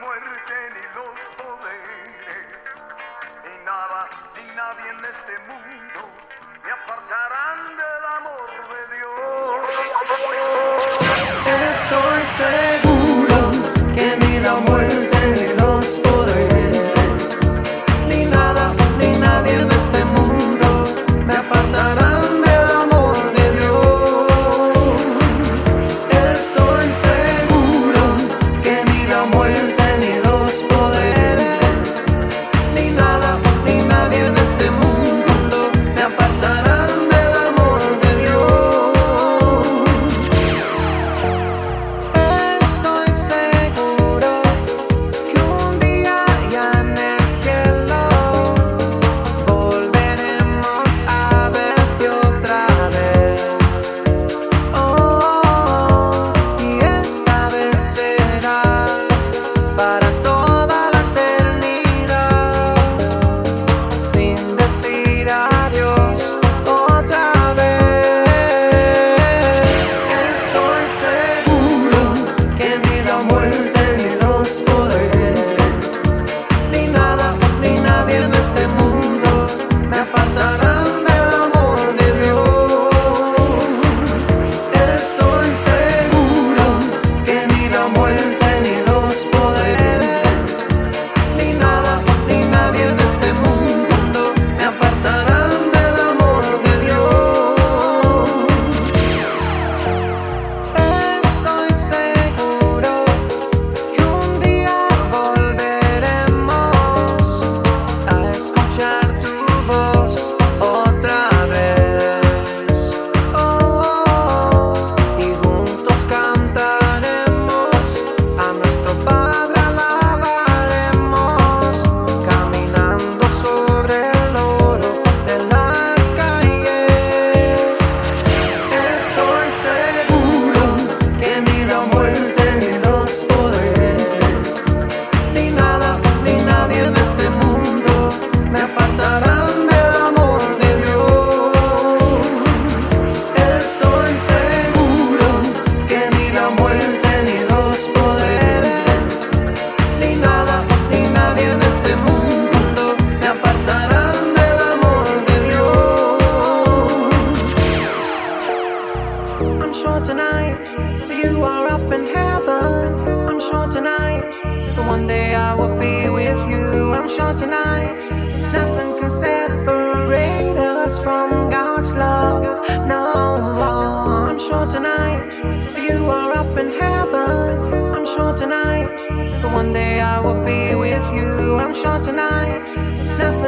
muerte ni los poderes, ni nada, ni nadie en este mundo me apartarán del amor de Dios. Estoy one day I will be with you. I'm sure tonight nothing can separate us from God's love. No, I'm sure tonight you are up in heaven. I'm sure tonight one day I will be with you. I'm sure tonight nothing